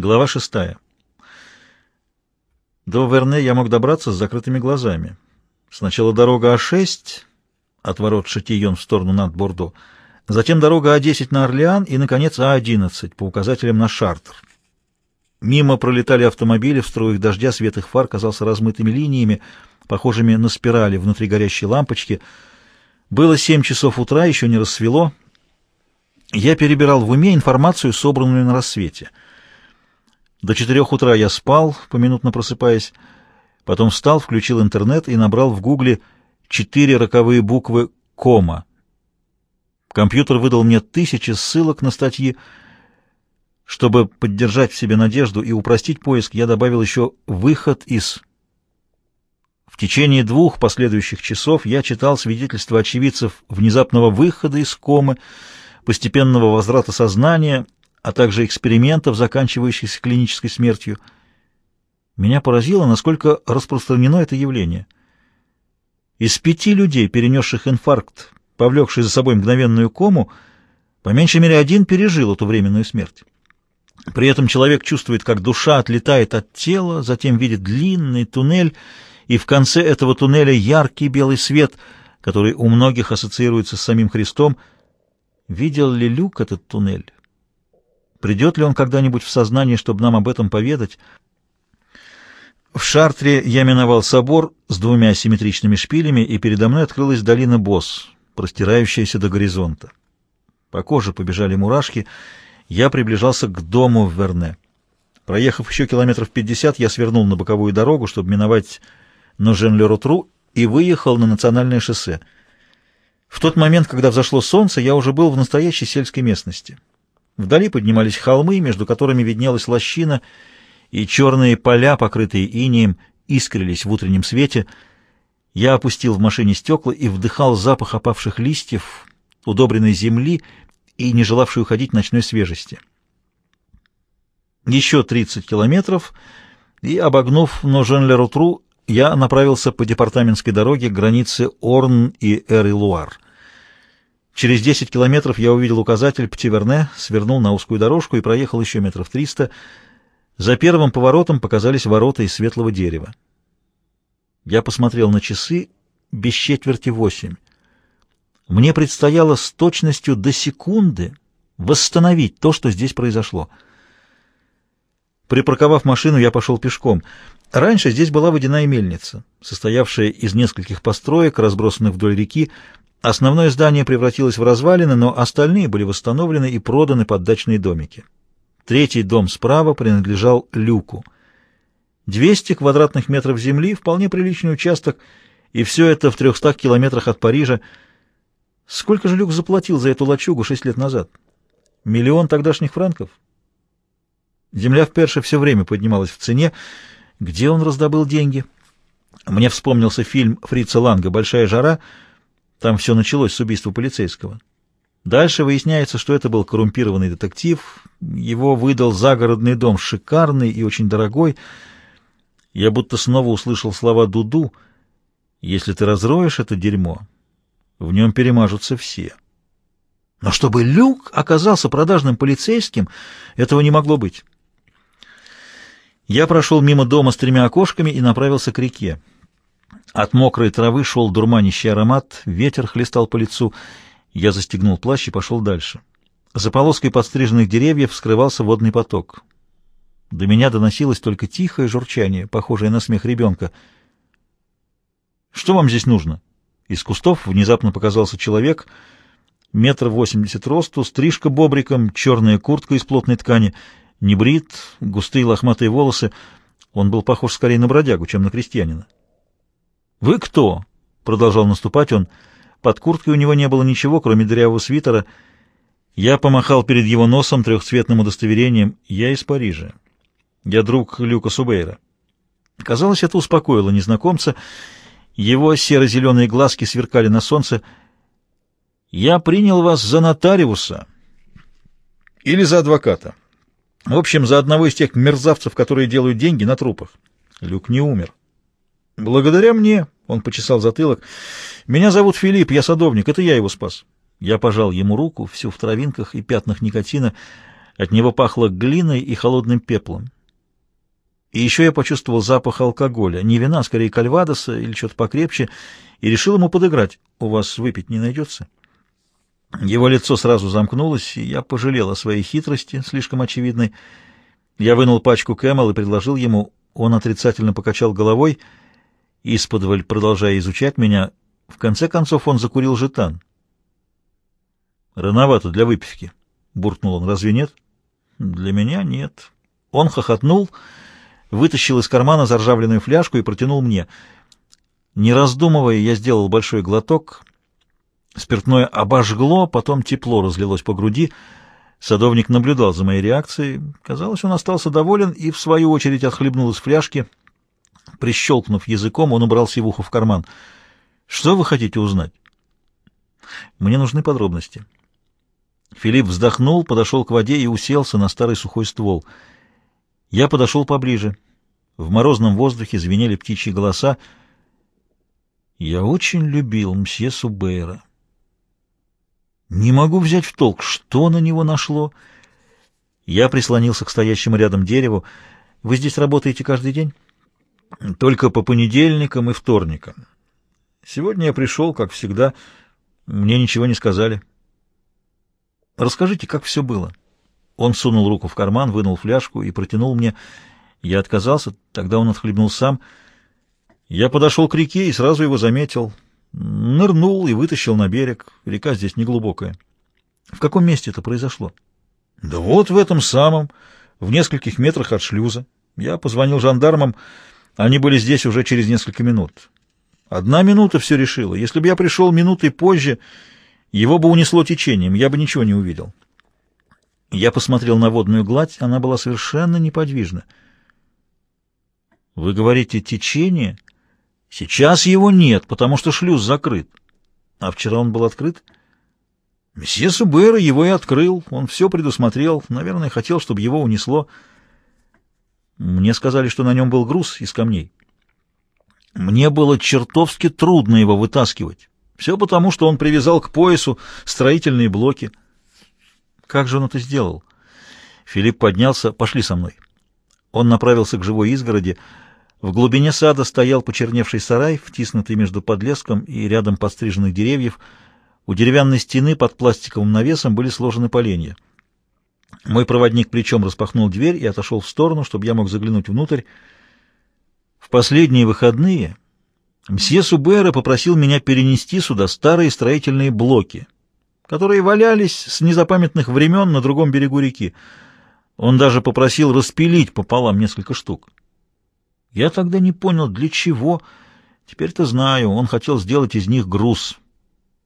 Глава шестая. До Верне я мог добраться с закрытыми глазами. Сначала дорога А6 от ворот Шатийон в сторону над Бордо, затем дорога А10 на Орлеан и, наконец, А11 по указателям на Шартер. Мимо пролетали автомобили, в струях дождя свет их фар казался размытыми линиями, похожими на спирали внутри горящей лампочки. Было семь часов утра, еще не рассвело. Я перебирал в уме информацию, собранную на рассвете. До четырех утра я спал, поминутно просыпаясь, потом встал, включил интернет и набрал в гугле четыре роковые буквы «кома». Компьютер выдал мне тысячи ссылок на статьи, чтобы поддержать в себе надежду и упростить поиск, я добавил еще «выход из». В течение двух последующих часов я читал свидетельства очевидцев внезапного выхода из комы, постепенного возврата сознания, а также экспериментов, заканчивающихся клинической смертью. Меня поразило, насколько распространено это явление. Из пяти людей, перенесших инфаркт, повлекший за собой мгновенную кому, по меньшей мере один пережил эту временную смерть. При этом человек чувствует, как душа отлетает от тела, затем видит длинный туннель, и в конце этого туннеля яркий белый свет, который у многих ассоциируется с самим Христом. Видел ли Люк этот туннель? Придет ли он когда-нибудь в сознание, чтобы нам об этом поведать? В Шартре я миновал собор с двумя симметричными шпилями, и передо мной открылась долина Босс, простирающаяся до горизонта. По коже побежали мурашки — я приближался к дому в Верне. Проехав еще километров пятьдесят, я свернул на боковую дорогу, чтобы миновать Ножен-Ле-Ротру, и выехал на национальное шоссе. В тот момент, когда взошло солнце, я уже был в настоящей сельской местности. Вдали поднимались холмы, между которыми виднелась лощина, и черные поля, покрытые инеем, искрились в утреннем свете. Я опустил в машине стекла и вдыхал запах опавших листьев, удобренной земли и не желавший уходить ночной свежести. Еще 30 километров, и, обогнув Ножен-Ле-Рутру, я направился по департаментской дороге к границе Орн и Эр-и-Луар. Через 10 километров я увидел указатель Птиверне, свернул на узкую дорожку и проехал еще метров 300. За первым поворотом показались ворота из светлого дерева. Я посмотрел на часы без четверти восемь. Мне предстояло с точностью до секунды восстановить то, что здесь произошло. Припарковав машину, я пошел пешком. Раньше здесь была водяная мельница, состоявшая из нескольких построек, разбросанных вдоль реки. Основное здание превратилось в развалины, но остальные были восстановлены и проданы под дачные домики. Третий дом справа принадлежал Люку. 200 квадратных метров земли, вполне приличный участок, и все это в 300 километрах от Парижа – Сколько же Люк заплатил за эту лачугу шесть лет назад? Миллион тогдашних франков? Земля в Перше все время поднималась в цене. Где он раздобыл деньги? Мне вспомнился фильм Фрица Ланга «Большая жара». Там все началось с убийства полицейского. Дальше выясняется, что это был коррумпированный детектив. Его выдал загородный дом, шикарный и очень дорогой. Я будто снова услышал слова Дуду. «Если ты разроешь это дерьмо, в нем перемажутся все. Но чтобы Люк оказался продажным полицейским, этого не могло быть. Я прошел мимо дома с тремя окошками и направился к реке. От мокрой травы шел дурманящий аромат, ветер хлестал по лицу. Я застегнул плащ и пошел дальше. За полоской подстриженных деревьев скрывался водный поток. До меня доносилось только тихое журчание, похожее на смех ребенка. «Что вам здесь нужно?» Из кустов внезапно показался человек, метр восемьдесят росту, стрижка бобриком, черная куртка из плотной ткани, небрит, густые лохматые волосы. Он был похож скорее на бродягу, чем на крестьянина. «Вы кто?» — продолжал наступать он. Под курткой у него не было ничего, кроме дырявого свитера. Я помахал перед его носом трехцветным удостоверением. Я из Парижа. Я друг Люка Субейра. Казалось, это успокоило незнакомца, — его серо-зеленые глазки сверкали на солнце. «Я принял вас за нотариуса или за адвоката. В общем, за одного из тех мерзавцев, которые делают деньги на трупах. Люк не умер. Благодаря мне, — он почесал затылок, — меня зовут Филипп, я садовник, это я его спас. Я пожал ему руку, всю в травинках и пятнах никотина. От него пахло глиной и холодным пеплом. И еще я почувствовал запах алкоголя. Не вина, а скорее кальвадоса или что-то покрепче, и решил ему подыграть. «У вас выпить не найдется?» Его лицо сразу замкнулось, и я пожалел о своей хитрости, слишком очевидной. Я вынул пачку Camel и предложил ему. Он отрицательно покачал головой, исподволь продолжая изучать меня. В конце концов он закурил Gitane. «Рановато для выпивки», — буркнул он. «Разве нет?» «Для меня нет». Он хохотнул вытащил из кармана заржавленную фляжку и протянул мне. Не раздумывая, я сделал большой глоток. Спиртное обожгло, потом тепло разлилось по груди. Садовник наблюдал за моей реакцией. Казалось, он остался доволен и, в свою очередь, отхлебнул из фляжки. Прищелкнув языком, он убрал сивуху в карман. «Что вы хотите узнать?» «Мне нужны подробности». Филипп вздохнул, подошел к воде и уселся на старый сухой ствол — я подошел поближе. В морозном воздухе звенели птичьи голоса. Я очень любил мсье Субейра. Не могу взять в толк, что на него нашло. Я прислонился к стоящему рядом дереву. Вы здесь работаете каждый день? Только по понедельникам и вторникам. Сегодня я пришел, как всегда. Мне ничего не сказали. Расскажите, как все было. Он сунул руку в карман, вынул фляжку и протянул мне. Я отказался, тогда он отхлебнул сам. Я подошел к реке и сразу его заметил. Нырнул и вытащил на берег. Река здесь неглубокая. В каком месте это произошло? Да вот в этом самом, в нескольких метрах от шлюза. Я позвонил жандармам, они были здесь уже через несколько минут. Одна минута все решила. Если бы я пришел минутой позже, его бы унесло течением, я бы ничего не увидел. Я посмотрел на водную гладь, она была совершенно неподвижна. «Вы говорите, течение?» «Сейчас его нет, потому что шлюз закрыт». «А вчера он был открыт?» «Месье Субера его и открыл. Он все предусмотрел. Наверное, хотел, чтобы его унесло». Мне сказали, что на нем был груз из камней. Мне было чертовски трудно его вытаскивать. Все потому, что он привязал к поясу строительные блоки. Как же он это сделал? Филипп поднялся. Пошли со мной. Он направился к живой изгороди. В глубине сада стоял почерневший сарай, втиснутый между подлеском и рядом подстриженных деревьев. У деревянной стены под пластиковым навесом были сложены поленья. Мой проводник плечом распахнул дверь и отошел в сторону, чтобы я мог заглянуть внутрь. В последние выходные мсье Субера попросил меня перенести сюда старые строительные блоки — которые валялись с незапамятных времен на другом берегу реки. Он даже попросил распилить пополам несколько штук. Я тогда не понял, для чего. Теперь-то знаю, он хотел сделать из них груз.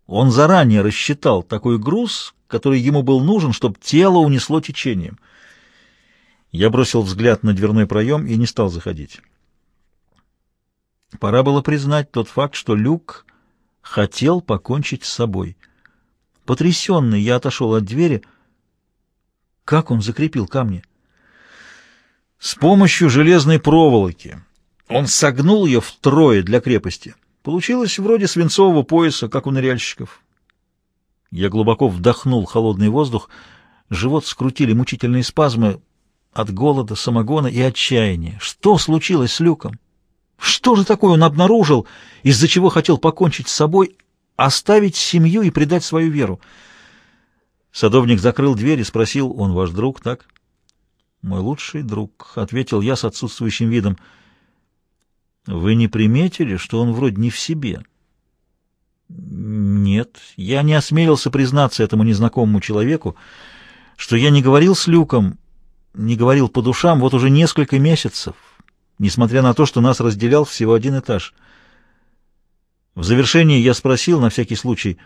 Он заранее рассчитал такой груз, который ему был нужен, чтобы тело унесло течением. Я бросил взгляд на дверной проем и не стал заходить. Пора было признать тот факт, что Люк хотел покончить с собой — Потрясенный, я отошел от двери. Как он закрепил камни? С помощью железной проволоки. Он согнул ее втрое для крепости. Получилось вроде свинцового пояса, как у ныряльщиков. Я глубоко вдохнул холодный воздух. Живот скрутили мучительные спазмы от голода, самогона и отчаяния. Что случилось с Люком? Что же такое он обнаружил, из-за чего хотел покончить с собой оставить семью и предать свою веру. Садовник закрыл дверь и спросил, он ваш друг, так? Мой лучший друг, — ответил я с отсутствующим видом. Вы не приметили, что он вроде не в себе? Нет, я не осмелился признаться этому незнакомому человеку, что я не говорил с Люком, не говорил по душам вот уже несколько месяцев, несмотря на то, что нас разделял всего один этаж — в завершении я спросил на всякий случай,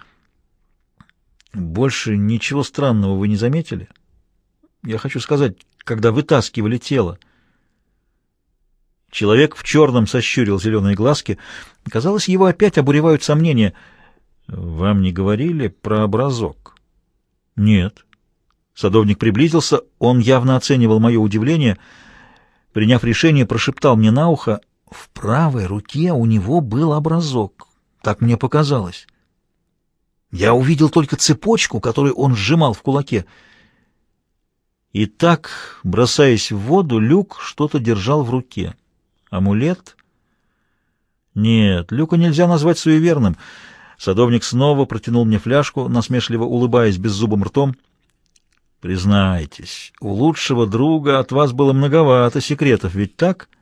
«Больше ничего странного вы не заметили? Я хочу сказать, когда вытаскивали тело». Человек в черном сощурил зеленые глазки. Казалось, его опять обуревают сомнения. «Вам не говорили про образок?» «Нет». Садовник приблизился, он явно оценивал мое удивление. Приняв решение, прошептал мне на ухо, «В правой руке у него был образок». Так мне показалось. Я увидел только цепочку, которую он сжимал в кулаке. И так, бросаясь в воду, Люк что-то держал в руке. Амулет? Нет, Люка нельзя назвать суеверным. Садовник снова протянул мне фляжку, насмешливо улыбаясь беззубым ртом. Признайтесь, у лучшего друга от вас было многовато секретов, ведь так? —